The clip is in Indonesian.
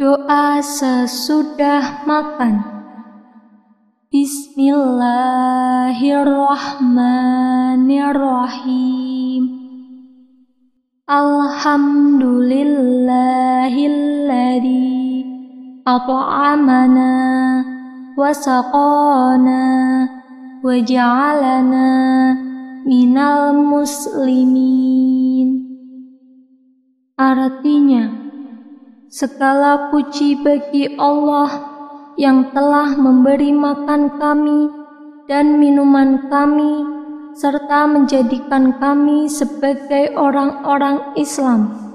Doa sesudah makan. Bismillahirrahmanirrahim. Alhamdulillahilladzi at'amana wa saqana wa ja'alana minal muslimin. Artinya, Segala puji bagi Allah yang telah memberi makan kami dan minuman kami, serta menjadikan kami sebagai orang-orang Islam.